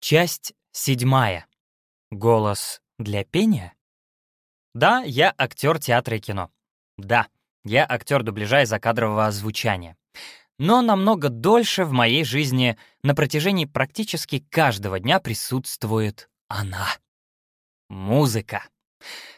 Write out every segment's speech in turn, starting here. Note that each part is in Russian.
Часть седьмая. Голос для пения? Да, я актер театра и кино. Да, я актер дубляжа и закадрового озвучания. Но намного дольше в моей жизни на протяжении практически каждого дня присутствует она. Музыка.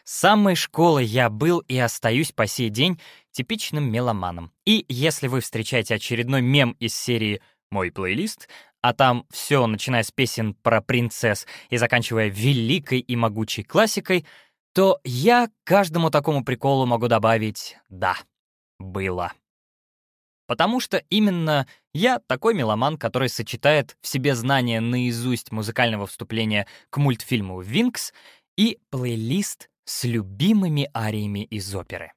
С самой школы я был и остаюсь по сей день типичным меломаном. И если вы встречаете очередной мем из серии «Мой плейлист», а там все, начиная с песен про принцесс и заканчивая великой и могучей классикой, то я каждому такому приколу могу добавить «да, было». Потому что именно я такой меломан, который сочетает в себе знания наизусть музыкального вступления к мультфильму «Винкс» и плейлист с любимыми ариями из оперы.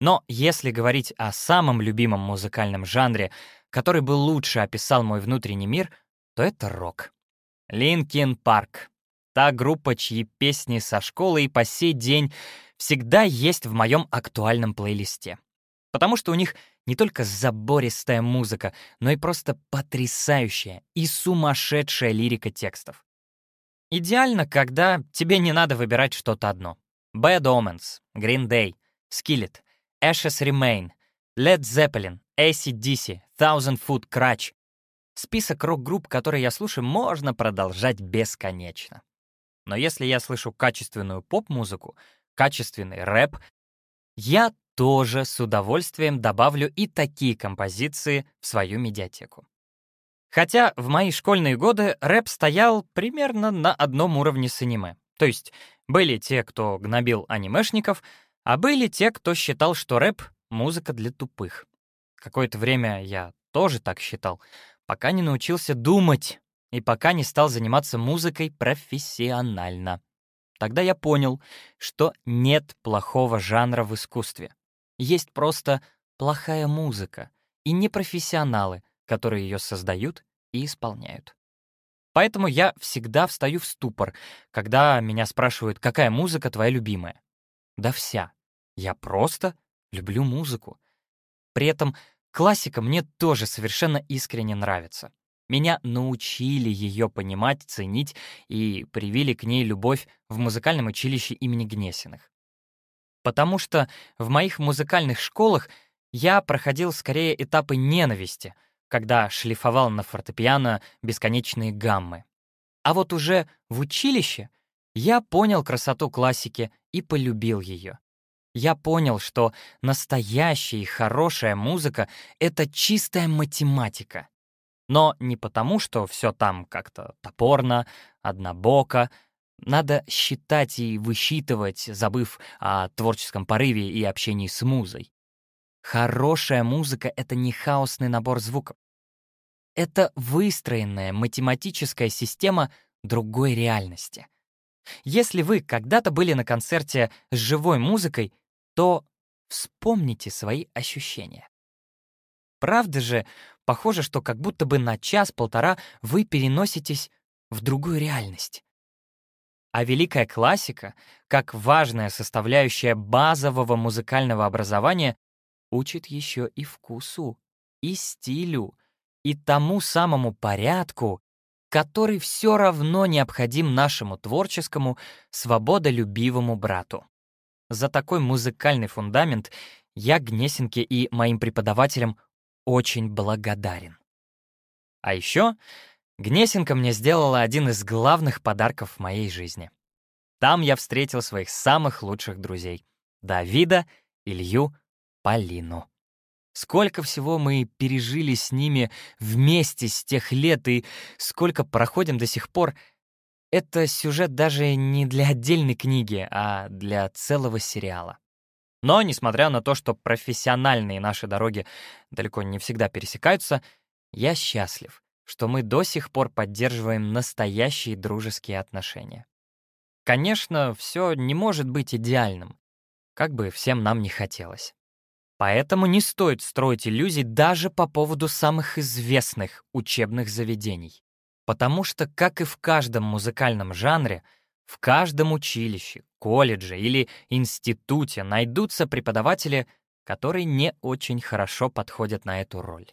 Но если говорить о самом любимом музыкальном жанре, который бы лучше описал мой внутренний мир, то это рок. Linkin Park. Та группа, чьи песни со школы и по сей день всегда есть в моем актуальном плейлисте. Потому что у них не только забористая музыка, но и просто потрясающая и сумасшедшая лирика текстов. Идеально, когда тебе не надо выбирать что-то одно. Bad Omens, Green Day, Skillet, Ashes Remain, Led Zeppelin, AC/DC, Thousand Foot Crutch. Список рок-групп, которые я слушаю, можно продолжать бесконечно. Но если я слышу качественную поп-музыку, качественный рэп, я тоже с удовольствием добавлю и такие композиции в свою медиатеку. Хотя в мои школьные годы рэп стоял примерно на одном уровне с аниме. То есть были те, кто гнобил анимешников, а были те, кто считал, что рэп — музыка для тупых. Какое-то время я тоже так считал, пока не научился думать и пока не стал заниматься музыкой профессионально. Тогда я понял, что нет плохого жанра в искусстве. Есть просто плохая музыка и непрофессионалы, которые ее создают и исполняют. Поэтому я всегда встаю в ступор, когда меня спрашивают, какая музыка твоя любимая. Да вся. Я просто люблю музыку. При этом классика мне тоже совершенно искренне нравится. Меня научили ее понимать, ценить и привили к ней любовь в музыкальном училище имени Гнесиных. Потому что в моих музыкальных школах я проходил скорее этапы ненависти — когда шлифовал на фортепиано бесконечные гаммы. А вот уже в училище я понял красоту классики и полюбил ее. Я понял, что настоящая и хорошая музыка — это чистая математика. Но не потому, что все там как-то топорно, однобоко. Надо считать и высчитывать, забыв о творческом порыве и общении с музой. Хорошая музыка — это не хаосный набор звуков. Это выстроенная математическая система другой реальности. Если вы когда-то были на концерте с живой музыкой, то вспомните свои ощущения. Правда же, похоже, что как будто бы на час-полтора вы переноситесь в другую реальность. А великая классика, как важная составляющая базового музыкального образования, учит еще и вкусу, и стилю, и тому самому порядку, который все равно необходим нашему творческому, свободолюбивому брату. За такой музыкальный фундамент я Гнесинке и моим преподавателям очень благодарен. А еще Гнесинка мне сделала один из главных подарков в моей жизни. Там я встретил своих самых лучших друзей — Давида, Илью, Полину. Сколько всего мы пережили с ними вместе с тех лет и сколько проходим до сих пор, это сюжет даже не для отдельной книги, а для целого сериала. Но, несмотря на то, что профессиональные наши дороги далеко не всегда пересекаются, я счастлив, что мы до сих пор поддерживаем настоящие дружеские отношения. Конечно, все не может быть идеальным, как бы всем нам не хотелось. Поэтому не стоит строить иллюзий даже по поводу самых известных учебных заведений. Потому что, как и в каждом музыкальном жанре, в каждом училище, колледже или институте найдутся преподаватели, которые не очень хорошо подходят на эту роль.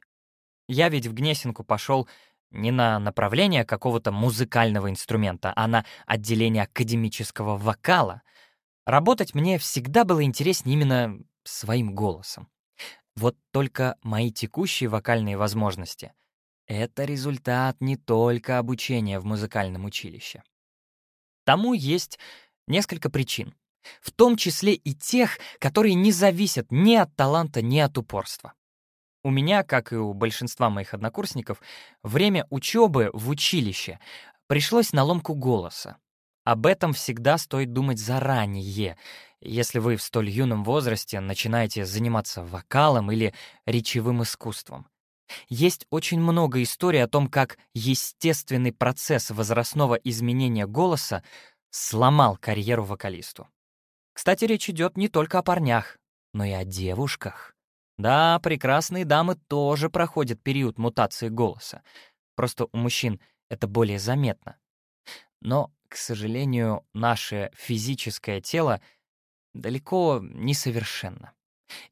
Я ведь в Гнесинку пошел не на направление какого-то музыкального инструмента, а на отделение академического вокала, работать мне всегда было интереснее именно своим голосом. Вот только мои текущие вокальные возможности — это результат не только обучения в музыкальном училище. Тому есть несколько причин, в том числе и тех, которые не зависят ни от таланта, ни от упорства. У меня, как и у большинства моих однокурсников, время учебы в училище пришлось на ломку голоса. Об этом всегда стоит думать заранее, если вы в столь юном возрасте начинаете заниматься вокалом или речевым искусством. Есть очень много историй о том, как естественный процесс возрастного изменения голоса сломал карьеру вокалисту. Кстати, речь идет не только о парнях, но и о девушках. Да, прекрасные дамы тоже проходят период мутации голоса. Просто у мужчин это более заметно. Но, к сожалению, наше физическое тело далеко не совершенно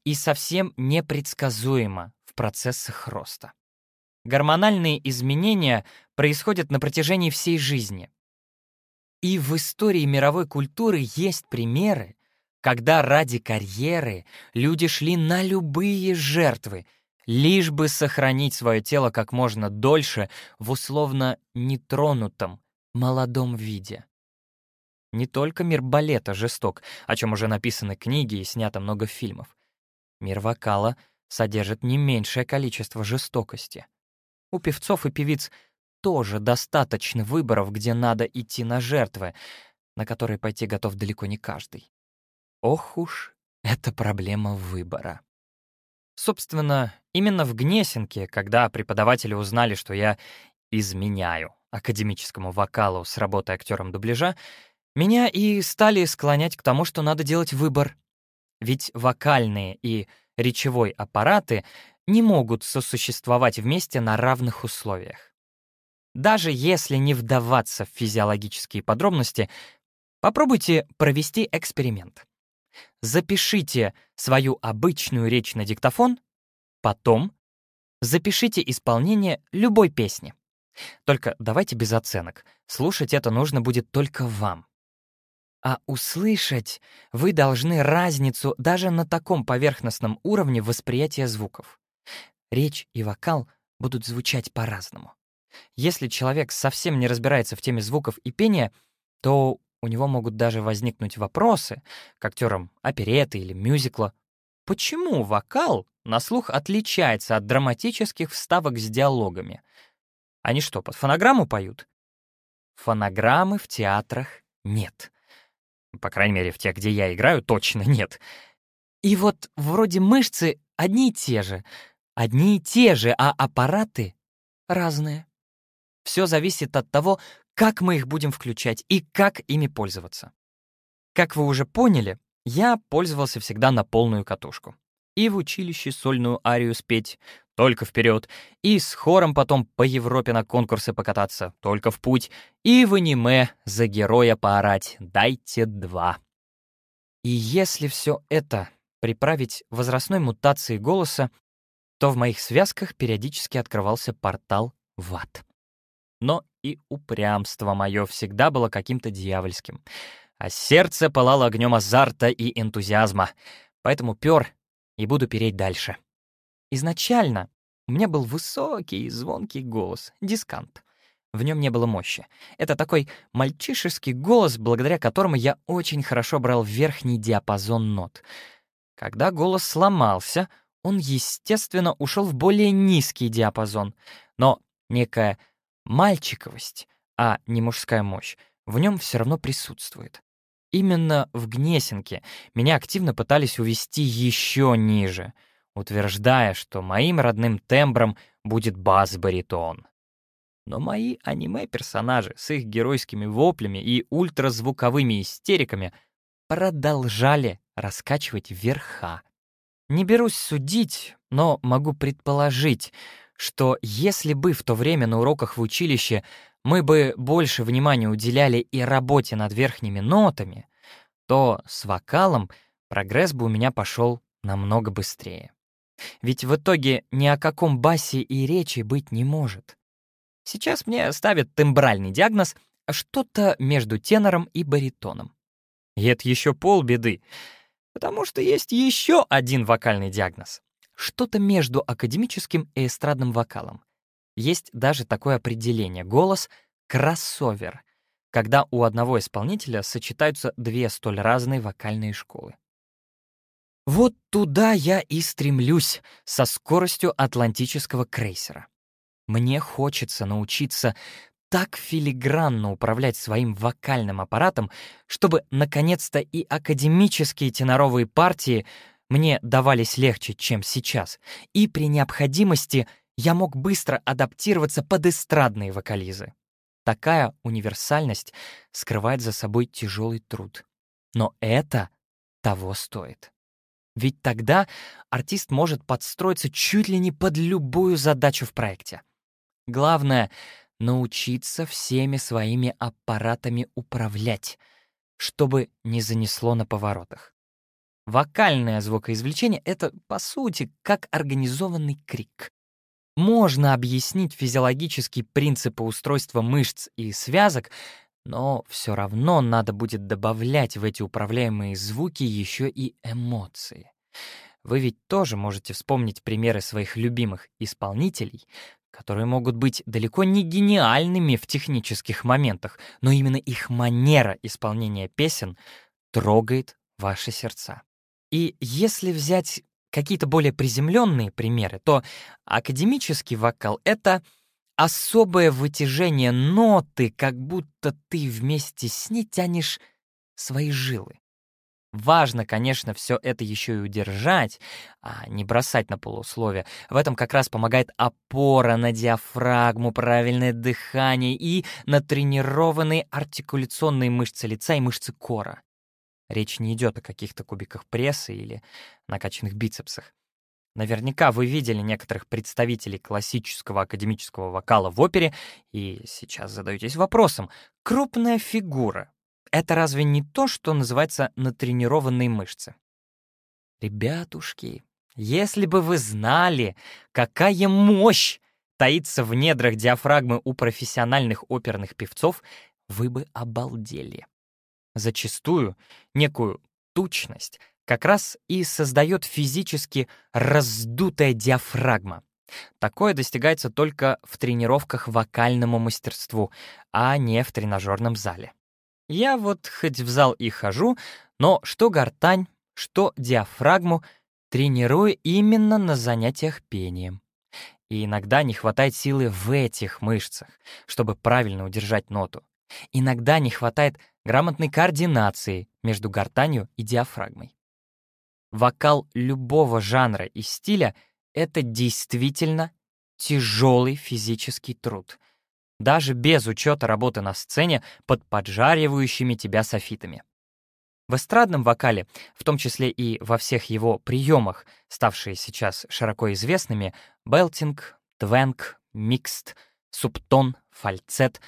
и совсем непредсказуемо в процессах роста. Гормональные изменения происходят на протяжении всей жизни. И в истории мировой культуры есть примеры, когда ради карьеры люди шли на любые жертвы, лишь бы сохранить свое тело как можно дольше в условно нетронутом, молодом виде. Не только мир балета жесток, о чем уже написаны книги и снято много фильмов. Мир вокала содержит не меньшее количество жестокости. У певцов и певиц тоже достаточно выборов, где надо идти на жертвы, на которые пойти готов далеко не каждый. Ох уж, это проблема выбора. Собственно, именно в Гнесинке, когда преподаватели узнали, что я изменяю академическому вокалу с работой актером дубляжа, меня и стали склонять к тому, что надо делать выбор. Ведь вокальные и речевой аппараты не могут сосуществовать вместе на равных условиях. Даже если не вдаваться в физиологические подробности, попробуйте провести эксперимент. Запишите свою обычную речь на диктофон, потом запишите исполнение любой песни. Только давайте без оценок. Слушать это нужно будет только вам. А услышать вы должны разницу даже на таком поверхностном уровне восприятия звуков. Речь и вокал будут звучать по-разному. Если человек совсем не разбирается в теме звуков и пения, то у него могут даже возникнуть вопросы к актерам опереты или мюзикла. Почему вокал на слух отличается от драматических вставок с диалогами? Они что, под фонограмму поют? Фонограммы в театрах нет. По крайней мере, в тех, где я играю, точно нет. И вот вроде мышцы одни и те же, одни и те же, а аппараты разные. Все зависит от того, как мы их будем включать и как ими пользоваться. Как вы уже поняли, я пользовался всегда на полную катушку. И в училище сольную арию спеть только вперед, и с хором потом по Европе на конкурсы покататься только в путь, и в аниме за героя поорать «дайте два». И если все это приправить возрастной мутацией голоса, то в моих связках периодически открывался портал в ад. Но и упрямство мое всегда было каким-то дьявольским. А сердце пылало огнем азарта и энтузиазма. Поэтому пёр и буду переть дальше. Изначально у меня был высокий и звонкий голос, дискант. В нем не было мощи. Это такой мальчишеский голос, благодаря которому я очень хорошо брал верхний диапазон нот. Когда голос сломался, он, естественно, ушел в более низкий диапазон. Но некая Мальчиковость, а не мужская мощь, в нем все равно присутствует. Именно в Гнесинке меня активно пытались увести еще ниже, утверждая, что моим родным тембром будет бас-баритон. Но мои аниме-персонажи с их геройскими воплями и ультразвуковыми истериками продолжали раскачивать верха. Не берусь судить, но могу предположить, что если бы в то время на уроках в училище мы бы больше внимания уделяли и работе над верхними нотами, то с вокалом прогресс бы у меня пошел намного быстрее. Ведь в итоге ни о каком басе и речи быть не может. Сейчас мне ставят тембральный диагноз что-то между тенором и баритоном. И это еще полбеды, потому что есть еще один вокальный диагноз. Что-то между академическим и эстрадным вокалом. Есть даже такое определение — голос кроссовер, когда у одного исполнителя сочетаются две столь разные вокальные школы. Вот туда я и стремлюсь со скоростью атлантического крейсера. Мне хочется научиться так филигранно управлять своим вокальным аппаратом, чтобы, наконец-то, и академические теноровые партии мне давались легче, чем сейчас, и при необходимости я мог быстро адаптироваться под эстрадные вокализы. Такая универсальность скрывает за собой тяжелый труд. Но это того стоит. Ведь тогда артист может подстроиться чуть ли не под любую задачу в проекте. Главное — научиться всеми своими аппаратами управлять, чтобы не занесло на поворотах. Вокальное звукоизвлечение — это, по сути, как организованный крик. Можно объяснить физиологические принципы устройства мышц и связок, но все равно надо будет добавлять в эти управляемые звуки еще и эмоции. Вы ведь тоже можете вспомнить примеры своих любимых исполнителей, которые могут быть далеко не гениальными в технических моментах, но именно их манера исполнения песен трогает ваши сердца. И если взять какие-то более приземленные примеры, то академический вокал — это особое вытяжение ноты, как будто ты вместе с ней тянешь свои жилы. Важно, конечно, все это еще и удержать, а не бросать на полусловие. В этом как раз помогает опора на диафрагму, правильное дыхание и натренированные артикуляционные мышцы лица и мышцы кора. Речь не идет о каких-то кубиках пресса или накачанных бицепсах. Наверняка вы видели некоторых представителей классического академического вокала в опере и сейчас задаетесь вопросом, крупная фигура — это разве не то, что называется натренированные мышцы? Ребятушки, если бы вы знали, какая мощь таится в недрах диафрагмы у профессиональных оперных певцов, вы бы обалдели. Зачастую некую тучность — как раз и создает физически раздутая диафрагма. Такое достигается только в тренировках вокальному мастерству, а не в тренажерном зале. Я вот хоть в зал и хожу, но что гортань, что диафрагму тренирую именно на занятиях пением. И иногда не хватает силы в этих мышцах, чтобы правильно удержать ноту. Иногда не хватает грамотной координации между гортанью и диафрагмой. Вокал любого жанра и стиля — это действительно тяжелый физический труд, даже без учета работы на сцене под поджаривающими тебя софитами. В эстрадном вокале, в том числе и во всех его приемах, ставшие сейчас широко известными, белтинг, твенг, микст, субтон, фальцет,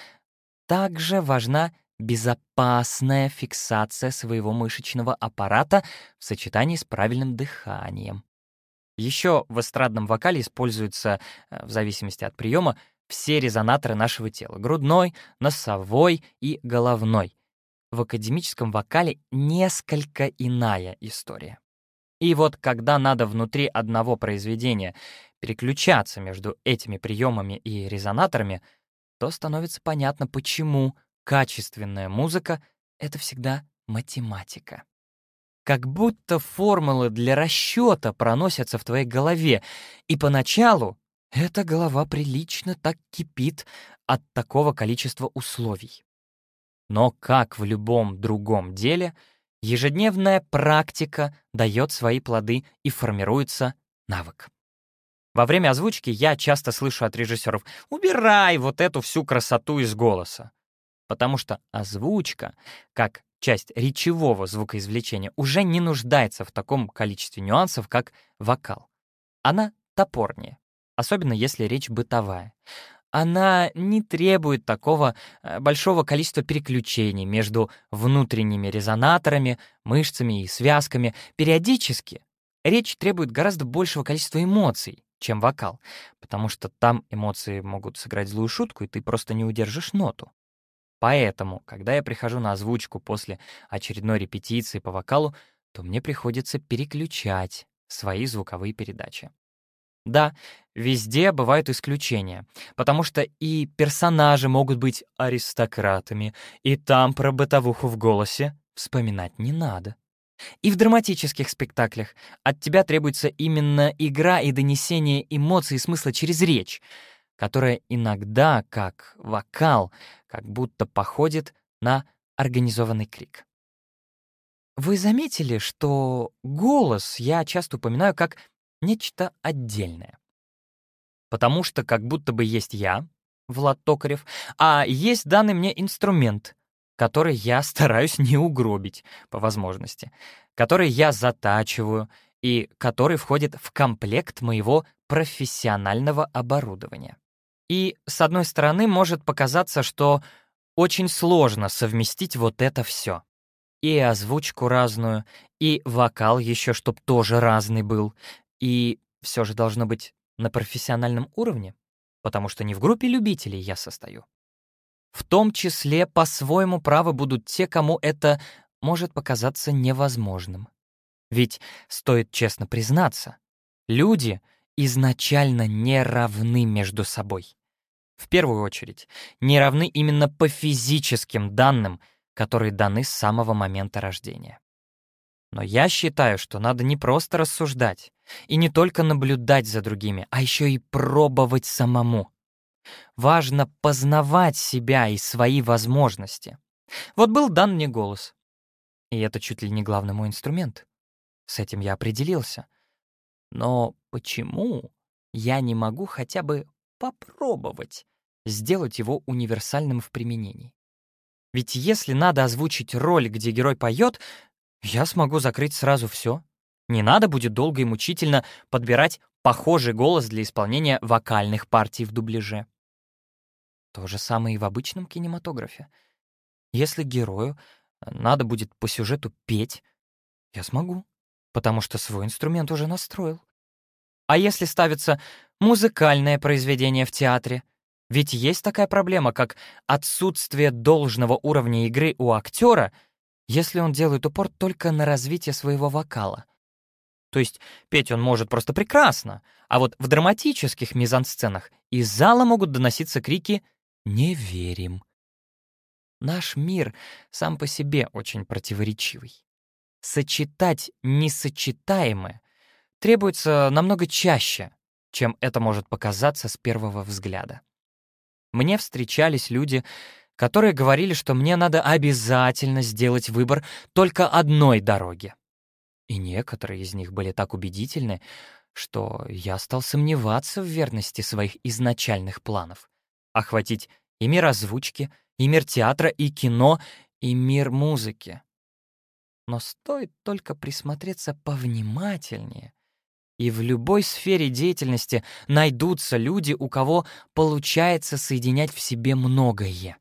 также важна безопасная фиксация своего мышечного аппарата в сочетании с правильным дыханием. Еще в эстрадном вокале используются, э, в зависимости от приема, все резонаторы нашего тела — грудной, носовой и головной. В академическом вокале несколько иная история. И вот когда надо внутри одного произведения переключаться между этими приемами и резонаторами, то становится понятно, почему Качественная музыка — это всегда математика. Как будто формулы для расчета проносятся в твоей голове, и поначалу эта голова прилично так кипит от такого количества условий. Но, как в любом другом деле, ежедневная практика дает свои плоды и формируется навык. Во время озвучки я часто слышу от режиссеров «убирай вот эту всю красоту из голоса» потому что озвучка, как часть речевого звукоизвлечения, уже не нуждается в таком количестве нюансов, как вокал. Она топорнее, особенно если речь бытовая. Она не требует такого э, большого количества переключений между внутренними резонаторами, мышцами и связками. Периодически речь требует гораздо большего количества эмоций, чем вокал, потому что там эмоции могут сыграть злую шутку, и ты просто не удержишь ноту. Поэтому, когда я прихожу на озвучку после очередной репетиции по вокалу, то мне приходится переключать свои звуковые передачи. Да, везде бывают исключения, потому что и персонажи могут быть аристократами, и там про бытовуху в голосе вспоминать не надо. И в драматических спектаклях от тебя требуется именно игра и донесение эмоций и смысла через речь, которая иногда, как вокал, как будто походит на организованный крик. Вы заметили, что голос я часто упоминаю как нечто отдельное? Потому что как будто бы есть я, Влад Токарев, а есть данный мне инструмент, который я стараюсь не угробить по возможности, который я затачиваю и который входит в комплект моего профессионального оборудования. И, с одной стороны, может показаться, что очень сложно совместить вот это все. И озвучку разную, и вокал еще, чтоб тоже разный был. И все же должно быть на профессиональном уровне, потому что не в группе любителей я состою. В том числе по-своему правы будут те, кому это может показаться невозможным. Ведь, стоит честно признаться, люди изначально не равны между собой. В первую очередь, не равны именно по физическим данным, которые даны с самого момента рождения. Но я считаю, что надо не просто рассуждать и не только наблюдать за другими, а еще и пробовать самому. Важно познавать себя и свои возможности. Вот был дан мне голос. И это чуть ли не главный мой инструмент. С этим я определился. Но почему я не могу хотя бы попробовать сделать его универсальным в применении? Ведь если надо озвучить роль, где герой поет, я смогу закрыть сразу все. Не надо будет долго и мучительно подбирать похожий голос для исполнения вокальных партий в дубляже. То же самое и в обычном кинематографе. Если герою э, надо будет по сюжету петь, я смогу, потому что свой инструмент уже настроил. А если ставится музыкальное произведение в театре? Ведь есть такая проблема, как отсутствие должного уровня игры у актера, если он делает упор только на развитие своего вокала. То есть петь он может просто прекрасно, а вот в драматических мизансценах из зала могут доноситься крики не верим. Наш мир сам по себе очень противоречивый. Сочетать несочетаемое требуется намного чаще, чем это может показаться с первого взгляда. Мне встречались люди, которые говорили, что мне надо обязательно сделать выбор только одной дороги. И некоторые из них были так убедительны, что я стал сомневаться в верности своих изначальных планов охватить и мир озвучки, и мир театра, и кино, и мир музыки. Но стоит только присмотреться повнимательнее, и в любой сфере деятельности найдутся люди, у кого получается соединять в себе многое.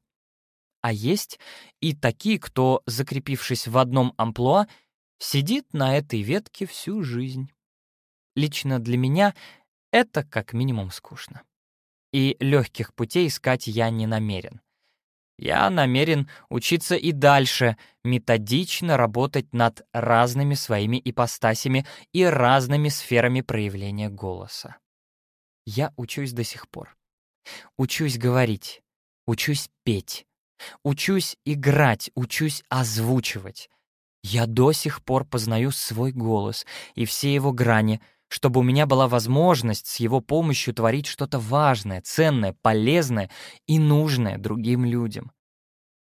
А есть и такие, кто, закрепившись в одном амплуа, сидит на этой ветке всю жизнь. Лично для меня это как минимум скучно и легких путей искать я не намерен. Я намерен учиться и дальше методично работать над разными своими ипостасями и разными сферами проявления голоса. Я учусь до сих пор. Учусь говорить, учусь петь, учусь играть, учусь озвучивать. Я до сих пор познаю свой голос и все его грани — чтобы у меня была возможность с его помощью творить что-то важное, ценное, полезное и нужное другим людям.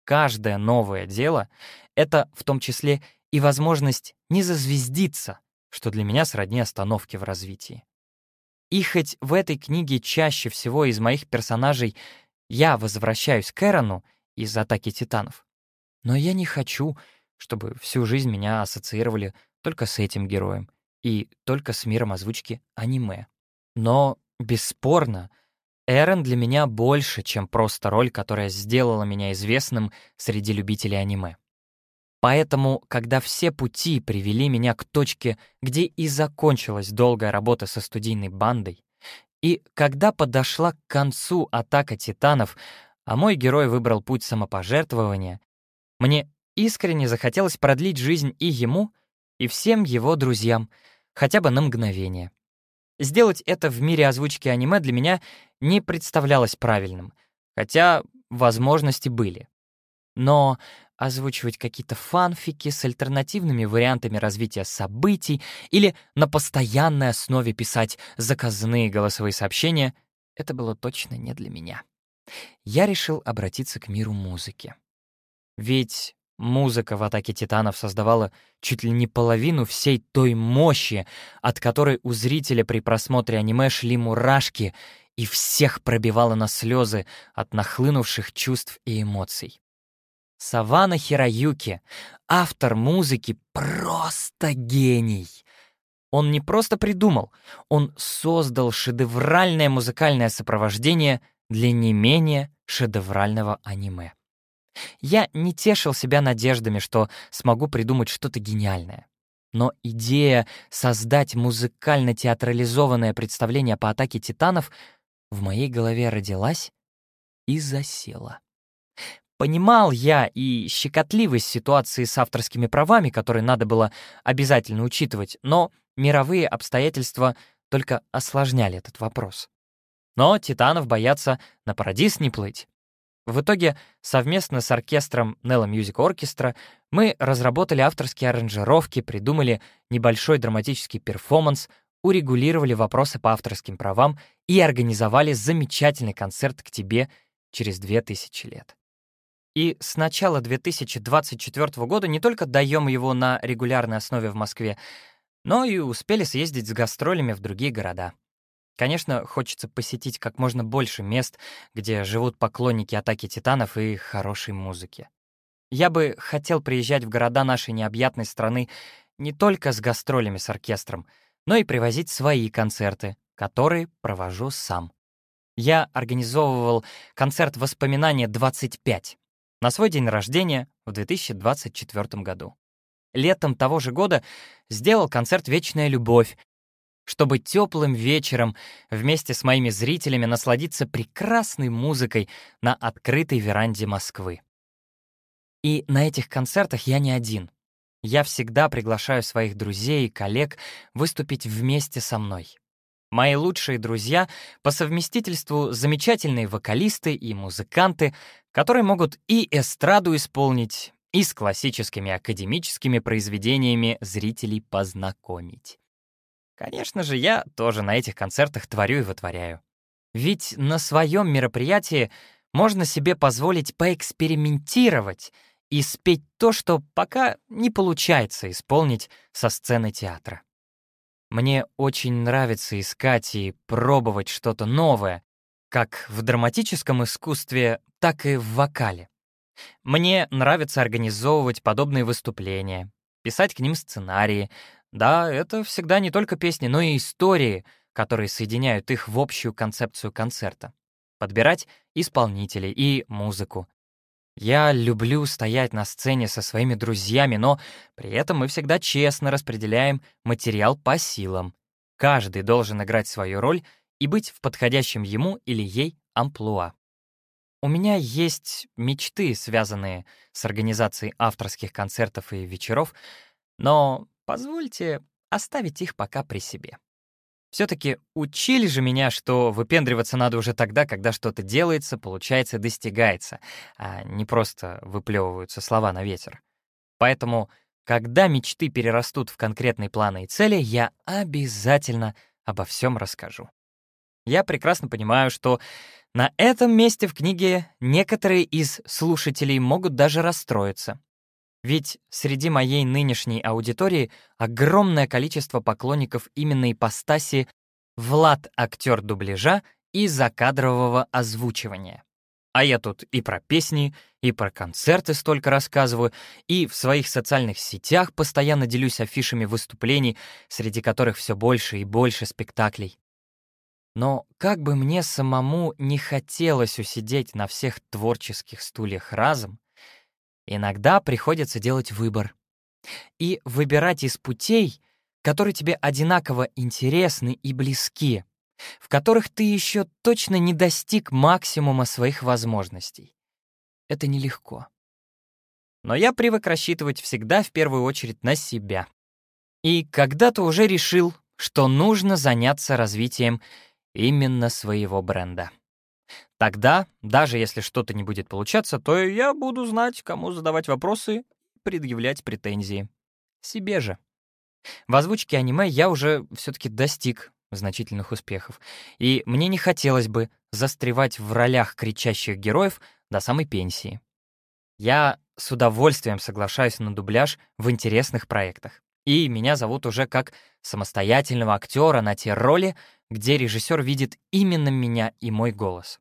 Каждое новое дело — это в том числе и возможность не зазвездиться, что для меня сродни остановке в развитии. И хоть в этой книге чаще всего из моих персонажей я возвращаюсь к Эрону из «Атаки титанов», но я не хочу, чтобы всю жизнь меня ассоциировали только с этим героем — и только с миром озвучки аниме. Но, бесспорно, Эрен для меня больше, чем просто роль, которая сделала меня известным среди любителей аниме. Поэтому, когда все пути привели меня к точке, где и закончилась долгая работа со студийной бандой, И когда подошла к концу атака титанов, а мой герой выбрал путь самопожертвования, мне искренне захотелось продлить жизнь и ему, и всем его друзьям, хотя бы на мгновение. Сделать это в мире озвучки аниме для меня не представлялось правильным, хотя возможности были. Но озвучивать какие-то фанфики с альтернативными вариантами развития событий или на постоянной основе писать заказные голосовые сообщения — это было точно не для меня. Я решил обратиться к миру музыки. Ведь музыка в «Атаке титанов» создавала чуть ли не половину всей той мощи, от которой у зрителя при просмотре аниме шли мурашки и всех пробивала на слезы от нахлынувших чувств и эмоций. Савана Хироюки, автор музыки, просто гений. Он не просто придумал, он создал шедевральное музыкальное сопровождение для не менее шедеврального аниме. Я не тешил себя надеждами, что смогу придумать что-то гениальное. Но идея создать музыкально-театрализованное представление по атаке титанов в моей голове родилась и засела. Понимал я и щекотливость ситуации с авторскими правами, которые надо было обязательно учитывать, но мировые обстоятельства только осложняли этот вопрос. Но титанов боятся на парадис не плыть. В итоге совместно с оркестром Nella Music Orchestra мы разработали авторские аранжировки, придумали небольшой драматический перформанс, урегулировали вопросы по авторским правам и организовали замечательный концерт к тебе через 2000 лет. И с начала 2024 года не только даем его на регулярной основе в Москве, но и успели съездить с гастролями в другие города. Конечно, хочется посетить как можно больше мест, где живут поклонники «Атаки Титанов» и хорошей музыки. Я бы хотел приезжать в города нашей необъятной страны не только с гастролями с оркестром, но и привозить свои концерты, которые провожу сам. Я организовывал концерт «Воспоминания 25», на свой день рождения в 2024 году. Летом того же года сделал концерт «Вечная любовь», чтобы теплым вечером вместе с моими зрителями насладиться прекрасной музыкой на открытой веранде Москвы. И на этих концертах я не один. Я всегда приглашаю своих друзей и коллег выступить вместе со мной. Мои лучшие друзья по совместительству замечательные вокалисты и музыканты, которые могут и эстраду исполнить, и с классическими академическими произведениями зрителей познакомить. Конечно же, я тоже на этих концертах творю и вытворяю. Ведь на своем мероприятии можно себе позволить поэкспериментировать и спеть то, что пока не получается исполнить со сцены театра. Мне очень нравится искать и пробовать что-то новое, как в драматическом искусстве, так и в вокале. Мне нравится организовывать подобные выступления, писать к ним сценарии. Да, это всегда не только песни, но и истории, которые соединяют их в общую концепцию концерта. Подбирать исполнителей и музыку, я люблю стоять на сцене со своими друзьями, но при этом мы всегда честно распределяем материал по силам. Каждый должен играть свою роль и быть в подходящем ему или ей амплуа. У меня есть мечты, связанные с организацией авторских концертов и вечеров, но позвольте оставить их пока при себе. Все-таки учили же меня, что выпендриваться надо уже тогда, когда что-то делается, получается, достигается, а не просто выплевываются слова на ветер. Поэтому, когда мечты перерастут в конкретные планы и цели, я обязательно обо всем расскажу. Я прекрасно понимаю, что на этом месте в книге некоторые из слушателей могут даже расстроиться. Ведь среди моей нынешней аудитории огромное количество поклонников именно ипостаси Влад — актер дубляжа и закадрового озвучивания. А я тут и про песни, и про концерты столько рассказываю, и в своих социальных сетях постоянно делюсь афишами выступлений, среди которых все больше и больше спектаклей. Но как бы мне самому не хотелось усидеть на всех творческих стульях разом, Иногда приходится делать выбор. И выбирать из путей, которые тебе одинаково интересны и близки, в которых ты еще точно не достиг максимума своих возможностей. Это нелегко. Но я привык рассчитывать всегда в первую очередь на себя. И когда-то уже решил, что нужно заняться развитием именно своего бренда. Тогда, даже если что-то не будет получаться, то я буду знать, кому задавать вопросы, предъявлять претензии. Себе же. В озвучке аниме я уже все-таки достиг значительных успехов, и мне не хотелось бы застревать в ролях кричащих героев до самой пенсии. Я с удовольствием соглашаюсь на дубляж в интересных проектах. И меня зовут уже как самостоятельного актера на те роли, где режиссер видит именно меня и мой голос.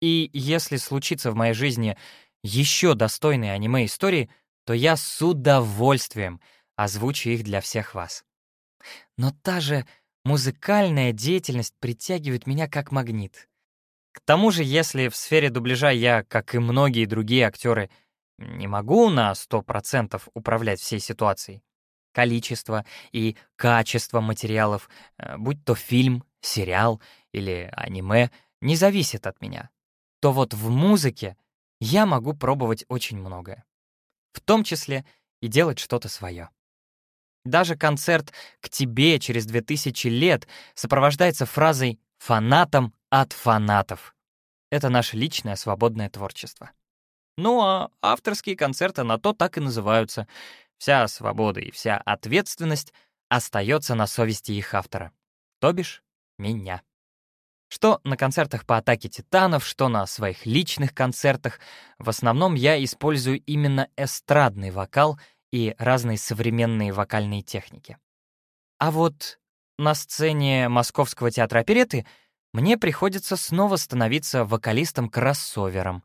И если случится в моей жизни еще достойные аниме-истории, то я с удовольствием озвучу их для всех вас. Но та же музыкальная деятельность притягивает меня как магнит. К тому же, если в сфере дубляжа я, как и многие другие актеры, не могу на 100% управлять всей ситуацией, количество и качество материалов, э, будь то фильм, сериал или аниме, не зависит от меня, то вот в музыке я могу пробовать очень многое. В том числе и делать что-то свое. Даже концерт «К тебе через 2000 лет» сопровождается фразой «фанатам от фанатов». Это наше личное свободное творчество. Ну а авторские концерты на то так и называются. Вся свобода и вся ответственность остается на совести их автора. То бишь, меня. Что на концертах по атаке титанов, что на своих личных концертах, в основном я использую именно эстрадный вокал и разные современные вокальные техники. А вот на сцене Московского театра опереты мне приходится снова становиться вокалистом-кроссовером,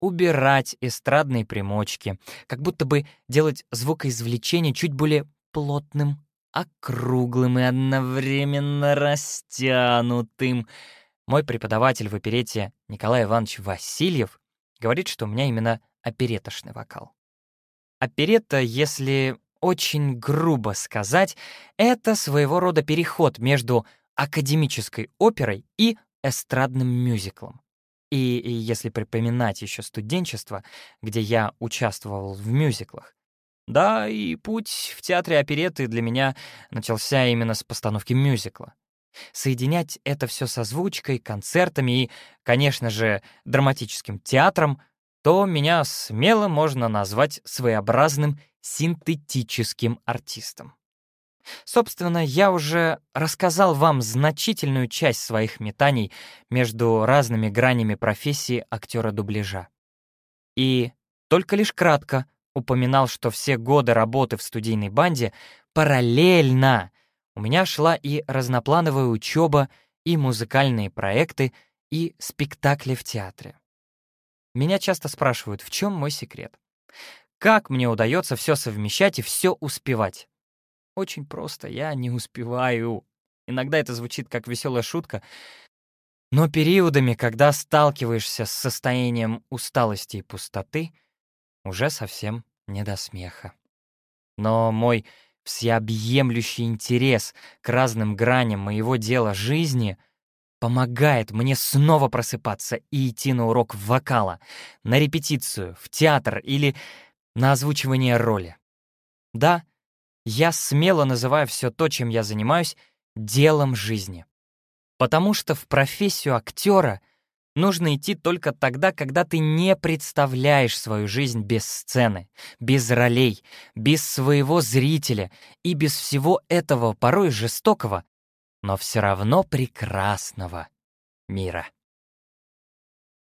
убирать эстрадные примочки, как будто бы делать звукоизвлечение чуть более плотным, округлым и одновременно растянутым. Мой преподаватель в оперете Николай Иванович Васильев говорит, что у меня именно оперетошный вокал. Оперетта, если очень грубо сказать, это своего рода переход между академической оперой и эстрадным мюзиклом. И если припоминать еще студенчество, где я участвовал в мюзиклах, да, и путь в театре опереты для меня начался именно с постановки мюзикла. Соединять это все с озвучкой, концертами и, конечно же, драматическим театром, то меня смело можно назвать своеобразным синтетическим артистом. Собственно, я уже рассказал вам значительную часть своих метаний между разными гранями профессии актера дубляжа. И только лишь кратко упоминал, что все годы работы в студийной банде параллельно у меня шла и разноплановая учеба, и музыкальные проекты, и спектакли в театре. Меня часто спрашивают, в чем мой секрет? Как мне удается все совмещать и все успевать? Очень просто, я не успеваю. Иногда это звучит как веселая шутка, но периодами, когда сталкиваешься с состоянием усталости и пустоты, уже совсем не до смеха. Но мой всеобъемлющий интерес к разным граням моего дела жизни помогает мне снова просыпаться и идти на урок вокала, на репетицию, в театр или на озвучивание роли. Да, я смело называю все то, чем я занимаюсь, делом жизни. Потому что в профессию актера нужно идти только тогда, когда ты не представляешь свою жизнь без сцены, без ролей, без своего зрителя и без всего этого порой жестокого, но все равно прекрасного мира.